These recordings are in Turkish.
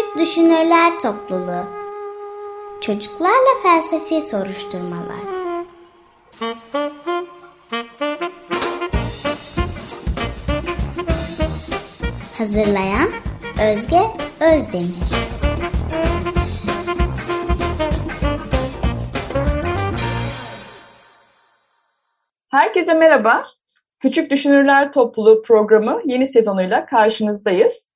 Küçük Düşünürler Topluluğu Çocuklarla Felsefi Soruşturmalar Hazırlayan Özge Özdemir Herkese merhaba. Küçük Düşünürler Topluluğu programı yeni sezonuyla karşınızdayız.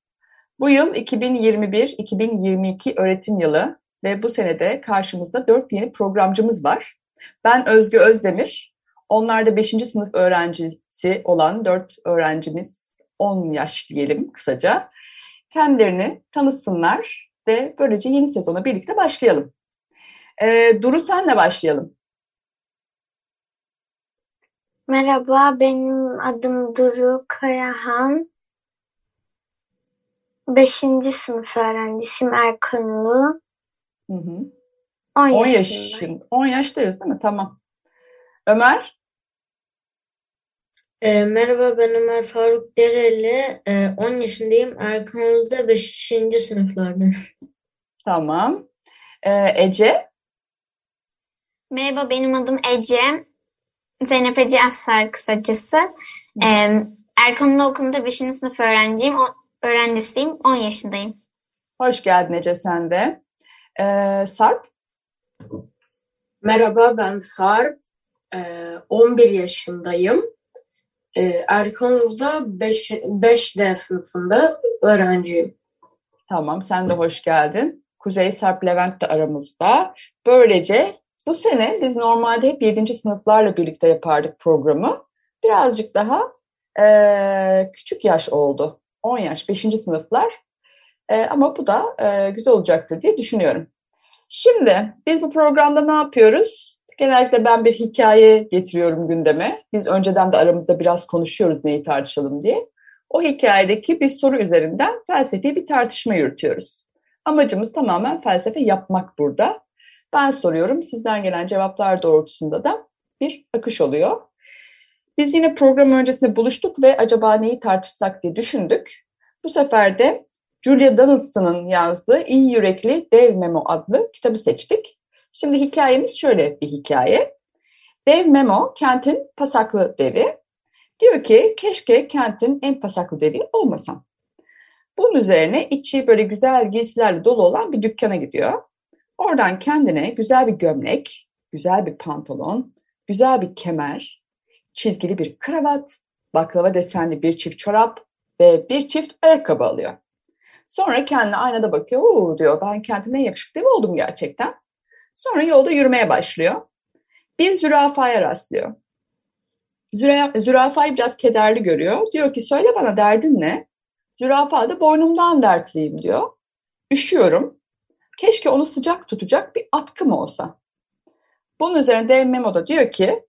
Bu yıl 2021-2022 öğretim yılı ve bu senede karşımızda dört yeni programcımız var. Ben Özgü Özdemir, onlar da 5. sınıf öğrencisi olan dört öğrencimiz 10 yaş diyelim kısaca. Kendilerini tanısınlar ve böylece yeni sezona birlikte başlayalım. Ee, Duru senle başlayalım. Merhaba, benim adım Duru Kayahan. Beşinci sınıf öğrencisiyim Erkanlı. Hı hı. 10 10 yaşındayım. yaşın, 10 yaş deriz değil mi? Tamam. Ömer, E, merhaba ben Ömer Faruk Dereli. E, 10 yaşındayım. Erkanlı'da 5. sınıflardan. tamam. Ee, Ece, Merhaba, benim adım Ece. Zeynep Ece Aslar kısacası. Ee, Erkanlı Okulu'nda 5. sınıf öğrenciyim. O, öğrencisiyim. 10 yaşındayım. hoş geldin Ece sen de. Ee, Sarp, Merhaba ben Sarp. Ee, 11 yaşındayım. Ee, Erkanlı'da 5, 5D sınıfında öğrenciyim. tamam sen de hoş geldin. Kuzey, Sarp, Levent de aramızda. Böylece bu sene biz normalde hep 7. sınıflarla birlikte yapardık programı. Birazcık daha ee, küçük yaş oldu. 10 yaş, 5. sınıflar. Ee, ama bu da ee, güzel olacaktır diye düşünüyorum. Şimdi biz bu programda ne yapıyoruz? Genellikle ben bir hikaye getiriyorum gündeme. Biz önceden de aramızda biraz konuşuyoruz neyi tartışalım diye. O hikayedeki bir soru üzerinden felsefi bir tartışma yürütüyoruz. Amacımız tamamen felsefe yapmak burada. Ben soruyorum, sizden gelen cevaplar doğrultusunda da bir akış oluyor. Biz yine program öncesinde buluştuk ve acaba neyi tartışsak diye düşündük. Bu sefer de Julia Donaldson'ın yazdığı İyi Yürekli Dev Memo adlı kitabı seçtik. Şimdi hikayemiz şöyle bir hikaye. Dev Memo kentin pasaklı devi. Diyor ki keşke kentin en pasaklı devi olmasam. Bunun üzerine içi böyle güzel giysilerle dolu olan bir dükkana gidiyor. Oradan kendine güzel bir gömlek, güzel bir pantolon, güzel bir kemer, çizgili bir kravat, baklava desenli bir çift çorap ve bir çift ayakkabı alıyor. Sonra kendine aynada bakıyor. Oo diyor ben kendime en yakışıklı devi oldum gerçekten. Sonra yolda yürümeye başlıyor. Bir zürafaya rastlıyor. Züra, zürafayı biraz kederli görüyor. Diyor ki söyle bana derdin ne? Zürafa da boynumdan dertliyim diyor. Üşüyorum. Keşke onu sıcak tutacak bir atkım olsa. Bunun üzerine Dev Memo da diyor ki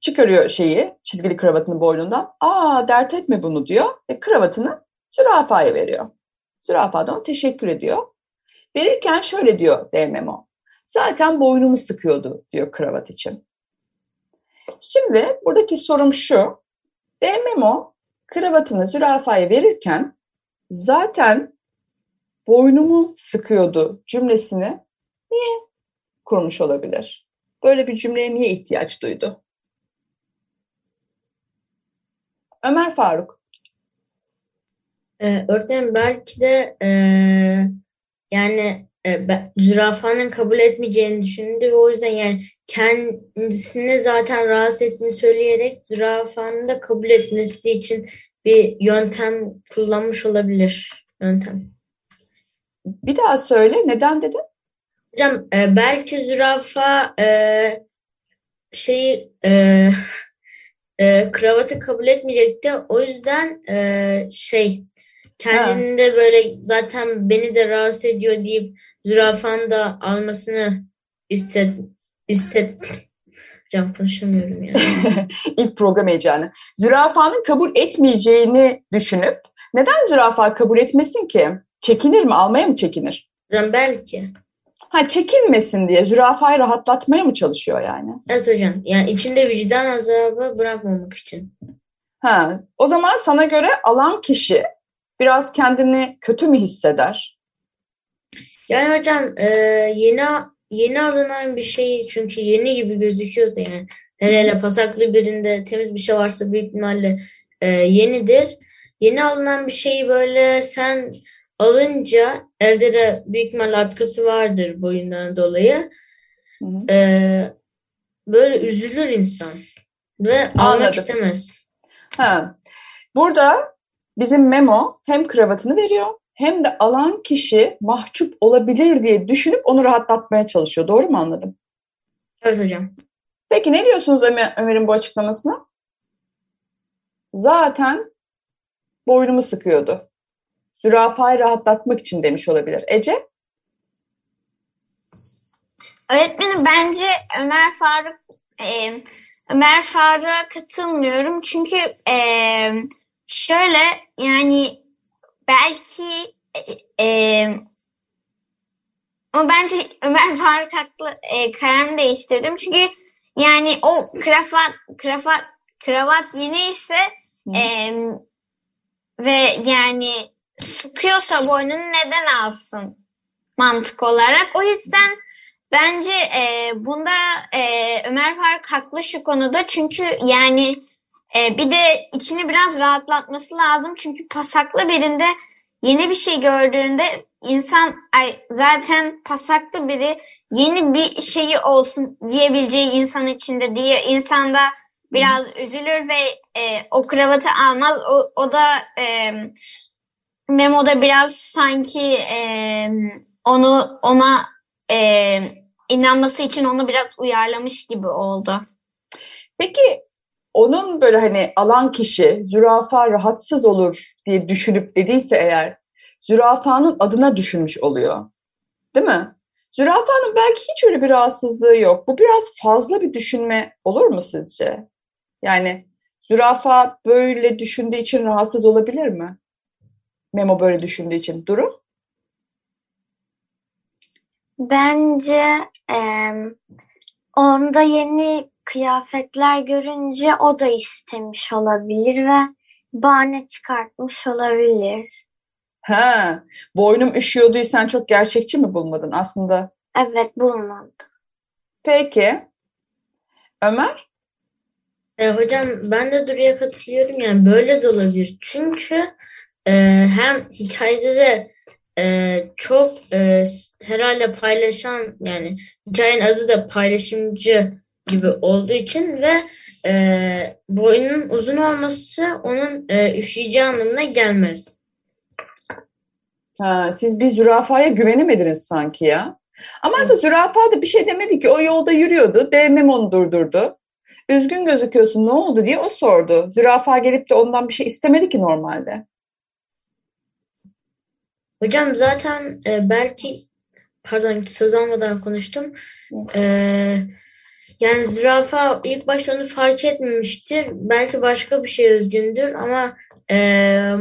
çıkarıyor şeyi çizgili kravatını boynundan. Aa dert etme bunu diyor ve kravatını zürafaya veriyor. Zürafa da ona teşekkür ediyor. Verirken şöyle diyor Dev Memo. Zaten boynumu sıkıyordu diyor kravat için. Şimdi buradaki sorum şu. Dev Memo kravatını zürafaya verirken zaten boynumu sıkıyordu cümlesini niye kurmuş olabilir? Böyle bir cümleye niye ihtiyaç duydu? Ömer Faruk. E, öğretmenim belki de e, yani e, zürafanın kabul etmeyeceğini düşündü ve o yüzden yani kendisini zaten rahatsız ettiğini söyleyerek zürafanın da kabul etmesi için bir yöntem kullanmış olabilir. Yöntem. Bir daha söyle neden dedin? Hocam e, belki zürafa e, şeyi e, e, kravatı kabul etmeyecekti. O yüzden e, şey kendini de böyle zaten beni de rahatsız ediyor deyip zürafanın da almasını istet istet Hocam konuşamıyorum ya. İlk program heyecanı. Zürafanın kabul etmeyeceğini düşünüp neden zürafa kabul etmesin ki? Çekinir mi? Almaya mı çekinir? Hocam belki. Ha çekinmesin diye zürafayı rahatlatmaya mı çalışıyor yani? Evet hocam. Yani içinde vicdan azabı bırakmamak için. Ha, o zaman sana göre alan kişi biraz kendini kötü mü hisseder? Yani hocam e, yeni yeni alınan bir şey çünkü yeni gibi gözüküyorsa yani hele hele pasaklı birinde temiz bir şey varsa büyük ihtimalle e, yenidir. Yeni alınan bir şeyi böyle sen alınca evde de büyük ihtimalle atkısı vardır boyundan dolayı. Hı hı. E, böyle üzülür insan ve almak Anladım. istemez. Ha. Burada bizim Memo hem kravatını veriyor hem de alan kişi mahcup olabilir diye düşünüp onu rahatlatmaya çalışıyor. Doğru mu anladım? Evet hocam. Peki ne diyorsunuz Ömer, Ömer'in bu açıklamasına? Zaten boynumu sıkıyordu. Zürafayı rahatlatmak için demiş olabilir. Ece? Öğretmenim bence Ömer Faruk e, Ömer Faruk'a katılmıyorum. Çünkü e, şöyle yani belki e, e, ama bence Ömer Faruk haklı e, kararımı değiştirdim. Çünkü yani o kravat kravat kravat yeni ise e, ve yani sıkıyorsa boynunu neden alsın mantık olarak. O yüzden Bence e, bunda e, Ömer Faruk haklı şu konuda çünkü yani e, bir de içini biraz rahatlatması lazım çünkü pasaklı birinde yeni bir şey gördüğünde insan ay zaten pasaklı biri yeni bir şeyi olsun diyebileceği insan içinde diye insan da biraz üzülür ve e, o kravatı almaz. O, o da e, Memo'da biraz sanki e, onu ona e, inanması için onu biraz uyarlamış gibi oldu. Peki onun böyle hani alan kişi zürafa rahatsız olur diye düşünüp dediyse eğer zürafanın adına düşünmüş oluyor. Değil mi? Zürafanın belki hiç öyle bir rahatsızlığı yok. Bu biraz fazla bir düşünme olur mu sizce? Yani zürafa böyle düşündüğü için rahatsız olabilir mi? Memo böyle düşündüğü için. Duru? Bence em, onda yeni kıyafetler görünce o da istemiş olabilir ve bahane çıkartmış olabilir. Ha, boynum üşüyordu sen çok gerçekçi mi bulmadın aslında? Evet bulmadım. Peki. Ömer? E, hocam ben de Duru'ya katılıyorum yani böyle de olabilir. Çünkü e, hem hikayede de e, çok e, herhalde paylaşan yani hikayenin adı da paylaşımcı gibi olduğu için ve e, boynun uzun olması onun e, üşüyeceği anlamına gelmez. Ha, siz bir zürafaya güvenemediniz sanki ya. Ama aslında zürafa da bir şey demedi ki. O yolda yürüyordu. Devmem onu durdurdu. Üzgün gözüküyorsun ne oldu diye o sordu. Zürafa gelip de ondan bir şey istemedi ki normalde. Hocam zaten e, belki pardon söz almadan konuştum. E, yani zürafa ilk başta onu fark etmemiştir. Belki başka bir şey üzgündür ama e,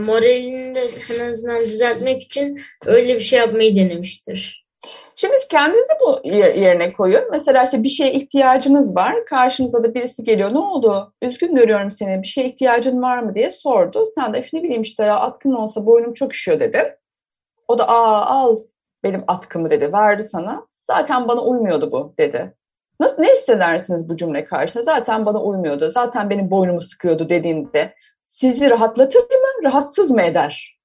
moralini de en azından düzeltmek için öyle bir şey yapmayı denemiştir. Şimdi siz kendinizi bu yer- yerine koyun. Mesela işte bir şeye ihtiyacınız var. Karşınıza da birisi geliyor. Ne oldu? Üzgün görüyorum seni. Bir şeye ihtiyacın var mı diye sordu. Sen de "Öf, ne bileyim işte ya atkın olsa boynum çok üşüyor dedin. O da aa al benim atkımı dedi. Verdi sana. Zaten bana uymuyordu bu dedi. Nasıl, ne hissedersiniz bu cümle karşısında? Zaten bana uymuyordu. Zaten benim boynumu sıkıyordu dediğinde sizi rahatlatır mı? Rahatsız mı eder?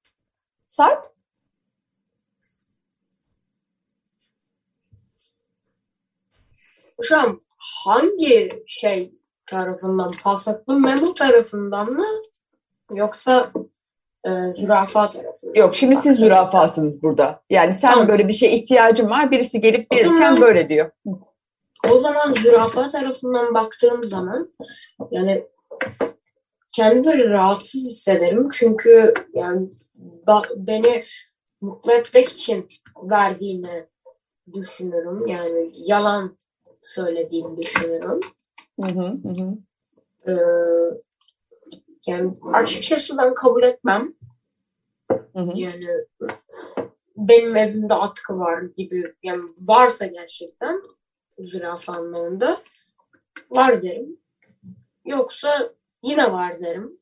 Sarp? Hocam hangi şey tarafından? Pasaklı Memo tarafından mı? Yoksa e, zürafa tarafından mı? Yok şimdi siz zürafasınız burada. Yani sen Tamam. böyle bir şeye ihtiyacın var. Birisi gelip verirken zaman- böyle diyor. O zaman zürafa tarafından baktığım zaman yani kendimi rahatsız hissederim. Çünkü yani beni mutlu etmek için verdiğini düşünürüm. Yani yalan söylediğini düşünürüm. Hı hı, hı hı. Ee, yani açıkçası ben kabul etmem. Hı hı. Yani benim evimde atkı var gibi yani varsa gerçekten zürafa anlamında var derim. Yoksa yine var derim.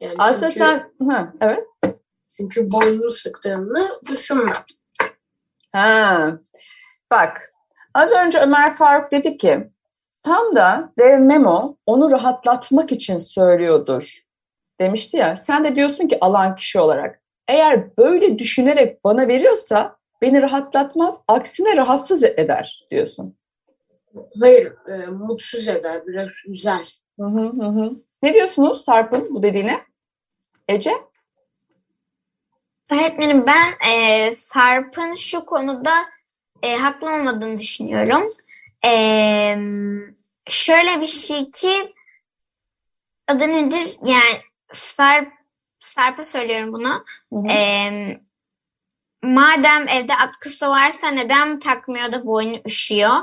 Yani Aslında çünkü, sen, ha, evet. çünkü boynunu sıktığını düşünmem. Ha. Bak az önce Ömer Faruk dedi ki tam da dev Memo onu rahatlatmak için söylüyordur demişti ya. Sen de diyorsun ki alan kişi olarak eğer böyle düşünerek bana veriyorsa beni rahatlatmaz aksine rahatsız eder diyorsun. Hayır, e, mutsuz eder, biraz güzel. Hı hı hı. Ne diyorsunuz Sarp'ın bu dediğine? Ece? Öğretmenim ben e, Sarp'ın şu konuda e, haklı olmadığını düşünüyorum. E, şöyle bir şey ki adı nedir? Yani Sarp Sarp'a söylüyorum bunu. Hı hı. E, madem evde atkısı varsa neden takmıyor da boynu üşüyor?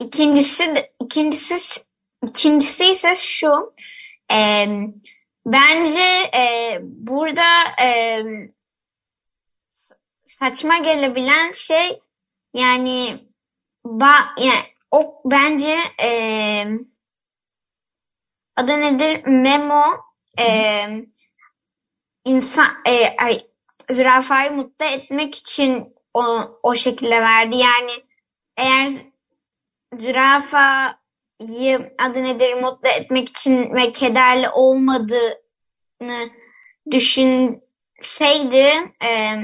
İkincisi ikincisi ikincisi ise şu. E, bence e, burada e, saçma gelebilen şey yani ba yani o bence e, adı nedir memo e, insan e, ay, zürafayı mutlu etmek için o, o şekilde verdi. Yani eğer zürafayı adı nedir mutlu etmek için ve kederli olmadığını düşünseydi e,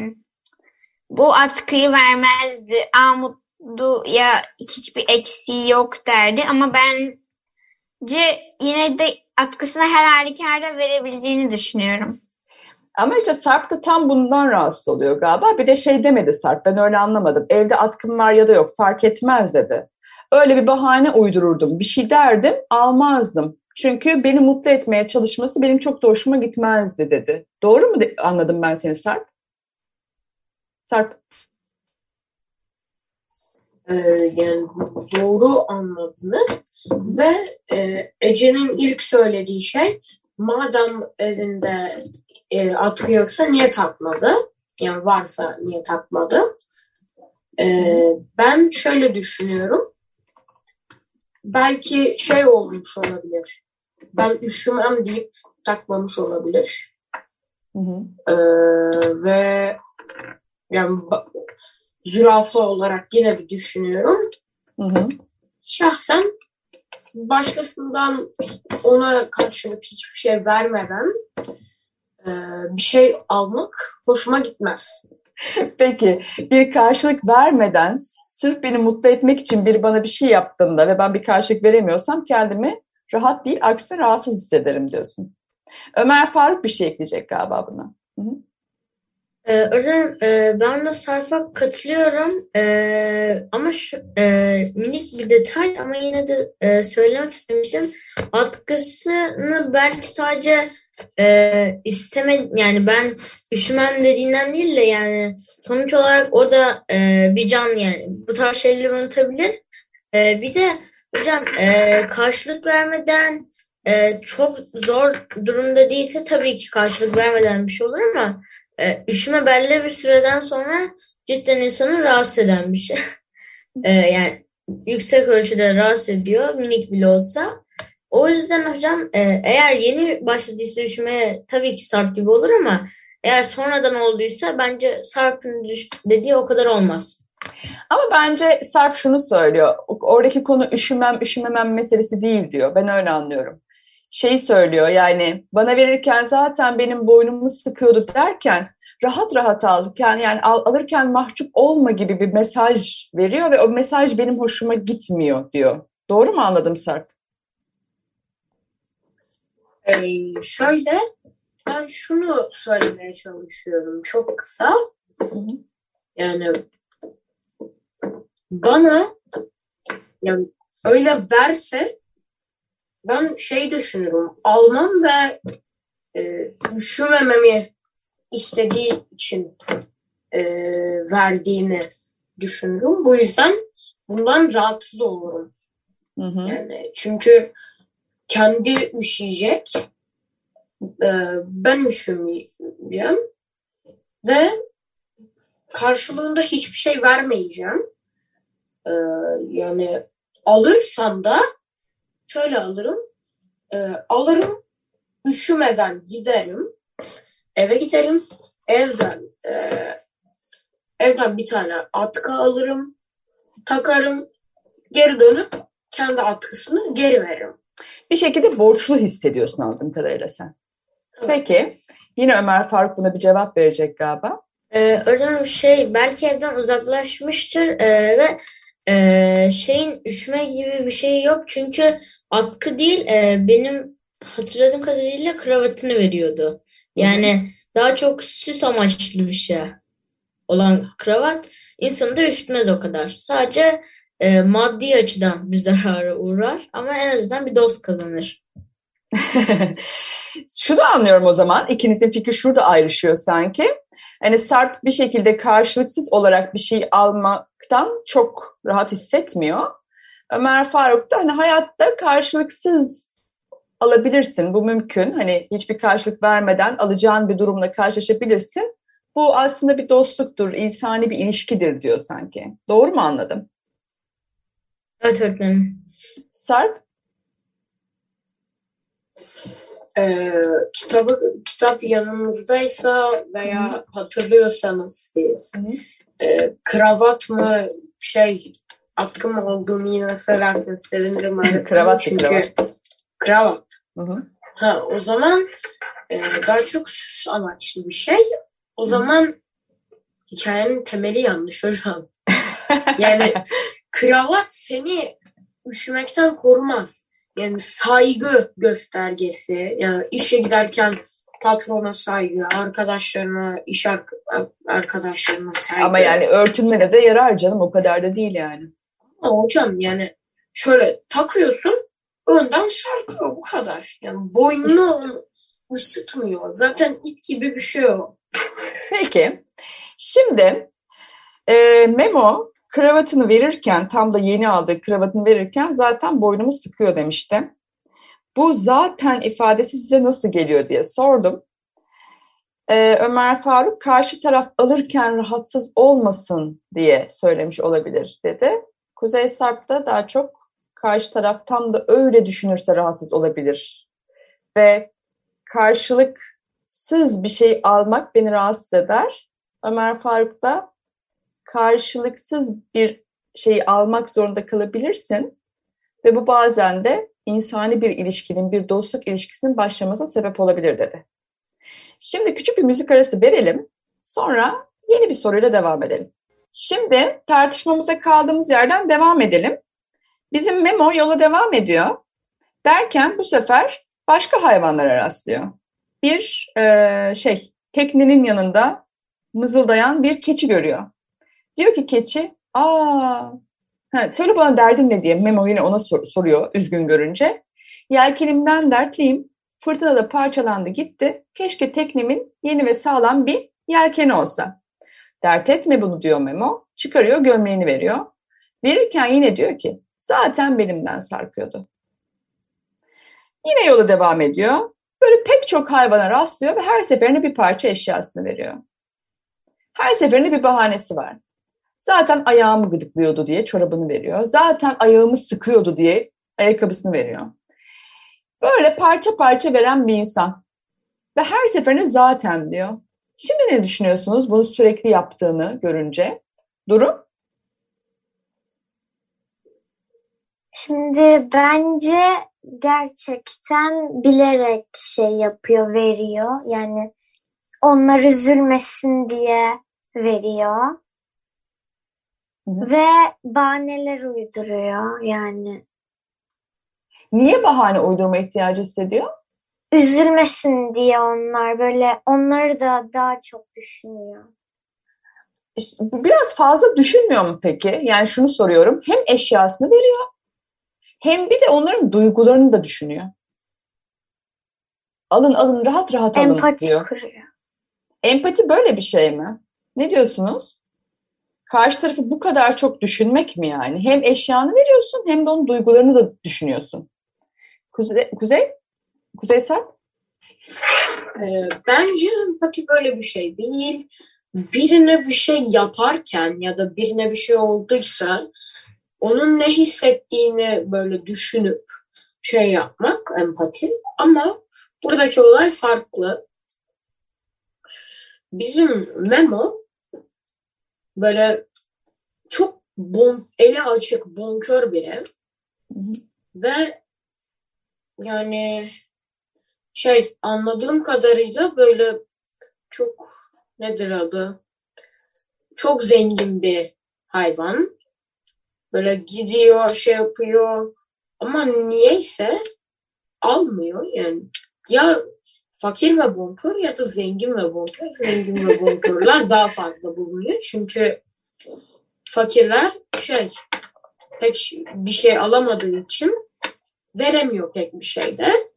bu atkıyı vermezdi. Aa mutlu ya hiçbir eksiği yok derdi. Ama bence yine de atkısını her halükarda verebileceğini düşünüyorum. Ama işte Sarp da tam bundan rahatsız oluyor galiba. Bir de şey demedi Sarp ben öyle anlamadım. Evde atkım var ya da yok fark etmez dedi. Öyle bir bahane uydururdum. Bir şey derdim almazdım. Çünkü beni mutlu etmeye çalışması benim çok da hoşuma gitmezdi dedi. Doğru mu anladım ben seni Sarp? Sarp. E, yani doğru anladınız. Ve e, Ece'nin ilk söylediği şey, madem evinde e, atkı yoksa niye takmadı? Yani varsa niye takmadı? E, ben şöyle düşünüyorum. Belki şey olmuş olabilir. Ben üşümem deyip takmamış olabilir. Hı hı. Ee, ve yani zürafa olarak yine bir düşünüyorum. Hı hı. Şahsen başkasından ona karşılık hiçbir şey vermeden e, bir şey almak hoşuma gitmez. Peki bir karşılık vermeden sırf beni mutlu etmek için biri bana bir şey yaptığında ve ben bir karşılık veremiyorsam kendimi rahat değil aksine rahatsız hissederim diyorsun. Ömer Faruk bir şey ekleyecek galiba buna. Ee, öğretmenim e, ben de Sarp'a katılıyorum Ee, ama şu, e, minik bir detay ama yine de e, söylemek istemiştim. Atkısını belki sadece e, isteme yani ben üşümem dediğinden değil de yani sonuç olarak o da e, bir can yani bu tarz şeyleri unutabilir. E, bir de hocam e, karşılık vermeden e, çok zor durumda değilse tabii ki karşılık vermeden bir şey olur ama e, üşüme belli bir süreden sonra cidden insanı rahatsız eden bir şey. E, yani yüksek ölçüde rahatsız ediyor minik bile olsa. O yüzden hocam e, eğer yeni başladıysa üşümeye tabii ki Sarp gibi olur ama eğer sonradan olduysa bence Sarp'ın dediği o kadar olmaz. Ama bence Sarp şunu söylüyor. Oradaki konu üşümem üşümemem meselesi değil diyor. Ben öyle anlıyorum. Şeyi söylüyor yani bana verirken zaten benim boynumu sıkıyordu derken rahat rahat al. Yani, yani al- alırken mahcup olma gibi bir mesaj veriyor ve o mesaj benim hoşuma gitmiyor diyor. Doğru mu anladım Sarp? Ee, şöyle ben şunu söylemeye çalışıyorum çok kısa. Yani bana yani öyle verse ben şey düşünürüm almam ve e, üşümememi istediği için e, verdiğini düşünürüm. Bu yüzden bundan rahatsız olurum. Hı hı. Yani çünkü kendi üşüyecek. e, ben üşümeyeceğim. Ve karşılığında hiçbir şey vermeyeceğim. E, yani alırsam da şöyle alırım. E, alırım. Üşümeden giderim. Eve giderim. Evden e, evden bir tane atkı alırım, takarım, geri dönüp kendi atkısını geri veririm. Bir şekilde borçlu hissediyorsun anladığım kadarıyla sen. Evet. Peki. Yine Ömer Faruk buna bir cevap verecek galiba. Ee, öğretmenim şey belki evden uzaklaşmıştır ee, ve ee, şeyin üşüme gibi bir şey yok. Çünkü atkı değil ee, benim hatırladığım kadarıyla kravatını veriyordu. Yani daha çok süs amaçlı bir şey olan kravat insanı da üşütmez o kadar. Sadece ee, maddi açıdan bir zarara uğrar ama en azından bir dost kazanır. Şunu anlıyorum o zaman. İkinizin fikri şurada ayrışıyor sanki. Hani Sarp bir şekilde karşılıksız olarak bir şey almaktan çok rahat hissetmiyor. Ömer Faruk da hani hayatta karşılıksız alabilirsin. Bu mümkün. Hani hiçbir karşılık vermeden alacağın bir durumla karşılaşabilirsin. Bu aslında bir dostluktur, insani bir ilişkidir diyor sanki. Doğru mu anladım? Evet öğretmenim. Sarp? Ee, kitabı kitap yanınızdaysa veya hatırlıyorsanız siz e, kravat mı şey atkı mı olduğunu yine söylerseniz sevinirim. öğretmenim. Kravat, Çünkü kravat. kravat. Hı hı. Ha, o zaman e, daha çok süs amaçlı bir şey. O zaman hikayenin temeli yanlış hocam. Yani kravat seni üşümekten korumaz. Yani saygı göstergesi. Yani işe giderken patrona saygı, arkadaşlarına, iş ar- arkadaşlarına saygı. Ama yani örtünmede de yarar canım. O kadar da değil yani. Ama hocam yani şöyle takıyorsun önden sarkıyor bu kadar. Yani boynunu ısıtmıyor. Zaten ip gibi bir şey o. Peki. Şimdi e, Memo kravatını verirken, tam da yeni aldığı kravatını verirken zaten boynumu sıkıyor demişti. Bu zaten ifadesi size nasıl geliyor diye sordum. E, Ömer Faruk karşı taraf alırken rahatsız olmasın diye söylemiş olabilir dedi. Kuzey Sarp da daha çok karşı taraf tam da öyle düşünürse rahatsız olabilir. Ve karşılıksız bir şey almak beni rahatsız eder. Ömer Faruk da karşılıksız bir şeyi almak zorunda kalabilirsin. Ve bu bazen de insani bir ilişkinin, bir dostluk ilişkisinin başlamasına sebep olabilir dedi. Şimdi küçük bir müzik arası verelim. Sonra yeni bir soruyla devam edelim. Şimdi tartışmamıza kaldığımız yerden devam edelim. Bizim Memo yola devam ediyor. Derken bu sefer başka hayvanlara rastlıyor. Bir e, şey, teknenin yanında mızıldayan bir keçi görüyor. Diyor ki keçi, aa, ha, söyle bana derdin ne diye Memo yine ona sor- soruyor üzgün görünce. Yelkenimden dertliyim, fırtına parçalandı gitti, keşke teknemin yeni ve sağlam bir yelkeni olsa. Dert etme bunu diyor Memo, çıkarıyor gömleğini veriyor. Verirken yine diyor ki, zaten belimden sarkıyordu. Yine yola devam ediyor. Böyle pek çok hayvana rastlıyor ve her seferinde bir parça eşyasını veriyor. Her seferinde bir bahanesi var. Zaten ayağımı gıdıklıyordu diye çorabını veriyor. Zaten ayağımı sıkıyordu diye ayakkabısını veriyor. Böyle parça parça veren bir insan. Ve her seferinde zaten diyor. Şimdi ne düşünüyorsunuz bunu sürekli yaptığını görünce? Durum? Şimdi bence gerçekten bilerek şey yapıyor, veriyor. Yani onlar üzülmesin diye veriyor. Hı hı. Ve bahaneler uyduruyor yani. Niye bahane uydurma ihtiyacı hissediyor? Üzülmesin diye onlar böyle onları da daha çok düşünüyor. Biraz fazla düşünmüyor mu peki? Yani şunu soruyorum. Hem eşyasını veriyor hem bir de onların duygularını da düşünüyor. Alın alın rahat rahat alın Empati diyor. kuruyor. Empati böyle bir şey mi? Ne diyorsunuz? Karşı tarafı bu kadar çok düşünmek mi yani? Hem eşyanı veriyorsun hem de onun duygularını da düşünüyorsun. Kuzey, Kuzey? Kuzey Sarp? Ee, bence empati böyle bir şey değil. Birine bir şey yaparken ya da birine bir şey olduysa onun ne hissettiğini böyle düşünüp şey yapmak empati. Ama buradaki olay farklı. Bizim Memo böyle çok bon, eli açık, bonkör biri. Ve yani şey anladığım kadarıyla böyle çok nedir adı? Çok zengin bir hayvan. Böyle gidiyor, şey yapıyor. Ama niyeyse almıyor yani. Ya fakir ve bonkör ya da zengin ve bonkör. Zengin ve bonkörler daha fazla bulunuyor. Çünkü fakirler şey pek bir şey alamadığı için veremiyor pek bir şey de.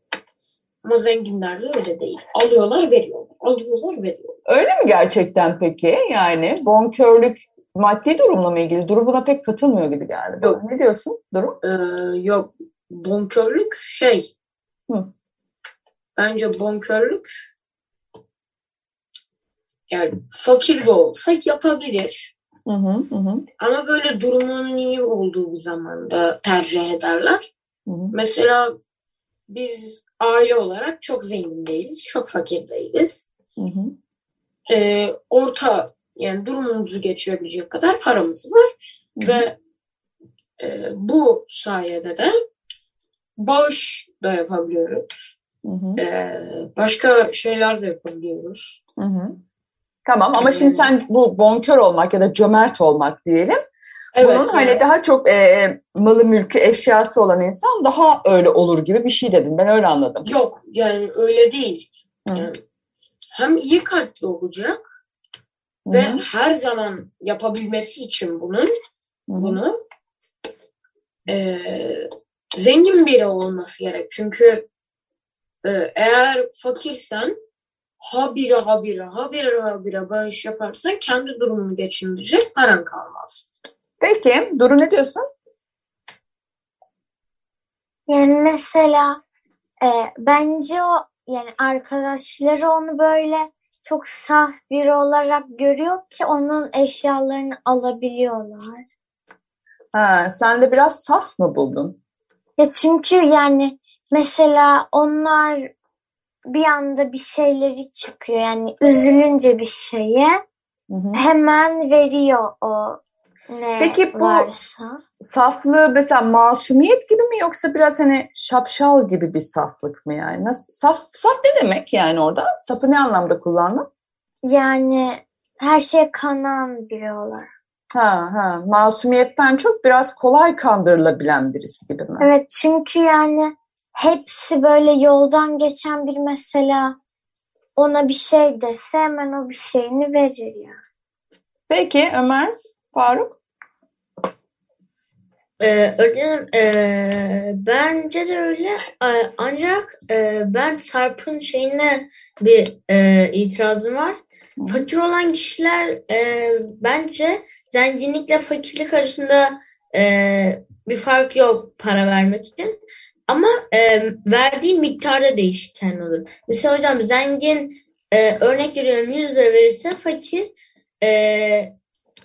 Ama zenginler de öyle değil. Alıyorlar veriyorlar. Alıyorlar veriyorlar. Öyle mi gerçekten peki? Yani bonkörlük maddi durumla mı ilgili? Duru buna pek katılmıyor gibi geldi. Yok. Ne diyorsun Duru? Ee, yok bonkörlük şey. Hı. Bence bonkörlük yani fakir de olsa yapabilir. Hı hı hı. Ama böyle durumunun iyi olduğu bir zamanda tercih ederler. hı hı. Mesela biz aile olarak çok zengin değiliz, çok fakir değiliz. Hı hı. Ee, orta yani durumumuzu geçirebilecek kadar paramız var ve e, bu sayede de bağış da yapabiliyoruz. Hı hı. Ee, başka şeyler de yapabiliyoruz. Hı hı. Tamam ama şimdi sen bu bonkör olmak ya da cömert olmak diyelim. Bunun yani- hani daha çok e, malı mülkü eşyası olan insan daha öyle olur gibi bir şey dedin. Ben öyle anladım. Yok yani öyle değil. Hı. Yani hem iyi kalpli olacak Hı ve her zaman yapabilmesi için bunun Hı bunu eee, zengin biri olması gerek. Çünkü eee, eğer fakirsen habire habire habire habire bağış yaparsan kendi durumunu geçindirecek paran kalmaz. Peki Duru ne diyorsun? Yani mesela e, bence o yani arkadaşları onu böyle çok saf biri olarak görüyor ki onun eşyalarını alabiliyorlar. Ha, sen de biraz saf mı buldun? Ya çünkü yani mesela onlar bir anda bir şeyleri çıkıyor yani üzülünce bir şeye Hı hı. hemen veriyor o ne Peki bu- varsa. Saflığı mesela masumiyet gibi mi yoksa biraz hani şapşal gibi bir saflık mı yani? Nasıl, saf, saf ne demek yani orada? Safı ne anlamda kullandın? Yani her şeye kanan biri olarak. Ha ha masumiyetten çok biraz kolay kandırılabilen birisi gibi mi? Evet çünkü yani hepsi böyle yoldan geçen bir mesela ona bir şey dese hemen o bir şeyini verir ya. Peki Ömer, Faruk? Ee, öğretmenim ee, bence de öyle ancak ee, ben Sarp'ın şeyine bir ee, itirazım var. Fakir olan kişiler ee, bence zenginlikle fakirlik arasında ee, bir fark yok para vermek için. Ama ee, verdiği miktarda değişken olur. Mesela hocam zengin ee, örnek veriyorum 100 lira verirse fakir ee,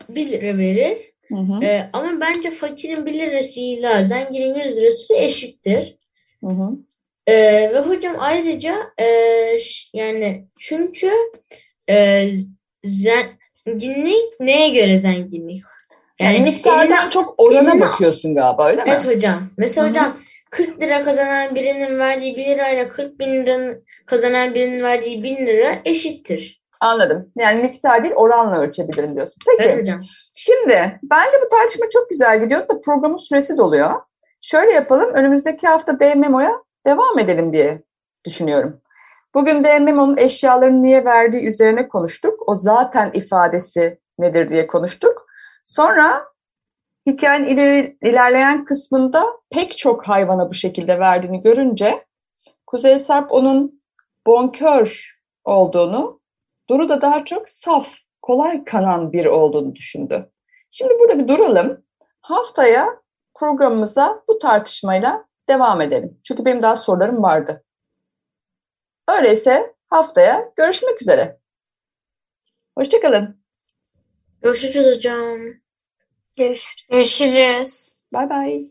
1 lira verir. Hı hı, Ee, ama bence fakirin 1 lirasıyla zenginin 100 lirası eşittir. hı hı. Ee, ve hocam ayrıca e, yani çünkü e, zenginlik neye göre zenginlik? Yani miktardan eline- çok orana eline- bakıyorsun galiba öyle mi? Evet hocam. Mesela Hı hı. hocam 40 lira kazanan birinin verdiği 1 lirayla 40 bin liranın kazanan birinin verdiği 1000 lira eşittir. Anladım. Yani miktar değil oranla ölçebilirim diyorsun. Peki. Evet hocam. Şimdi bence bu tartışma çok güzel gidiyor da programın süresi doluyor. Şöyle yapalım. Önümüzdeki hafta DMMO'ya devam edelim diye düşünüyorum. Bugün DMMO'nun eşyalarını niye verdiği üzerine konuştuk. O zaten ifadesi nedir diye konuştuk. Sonra hikayenin ileri, ilerleyen kısmında pek çok hayvana bu şekilde verdiğini görünce Kuzey Sarp onun bonkör olduğunu, Duru da daha çok saf, kolay kanan biri olduğunu düşündü. Şimdi burada bir duralım. Haftaya programımıza bu tartışmayla devam edelim. Çünkü benim daha sorularım vardı. Öyleyse haftaya görüşmek üzere. Hoşçakalın. Görüşürüz hocam. Görüşürüz. Görüşürüz. Bay bay.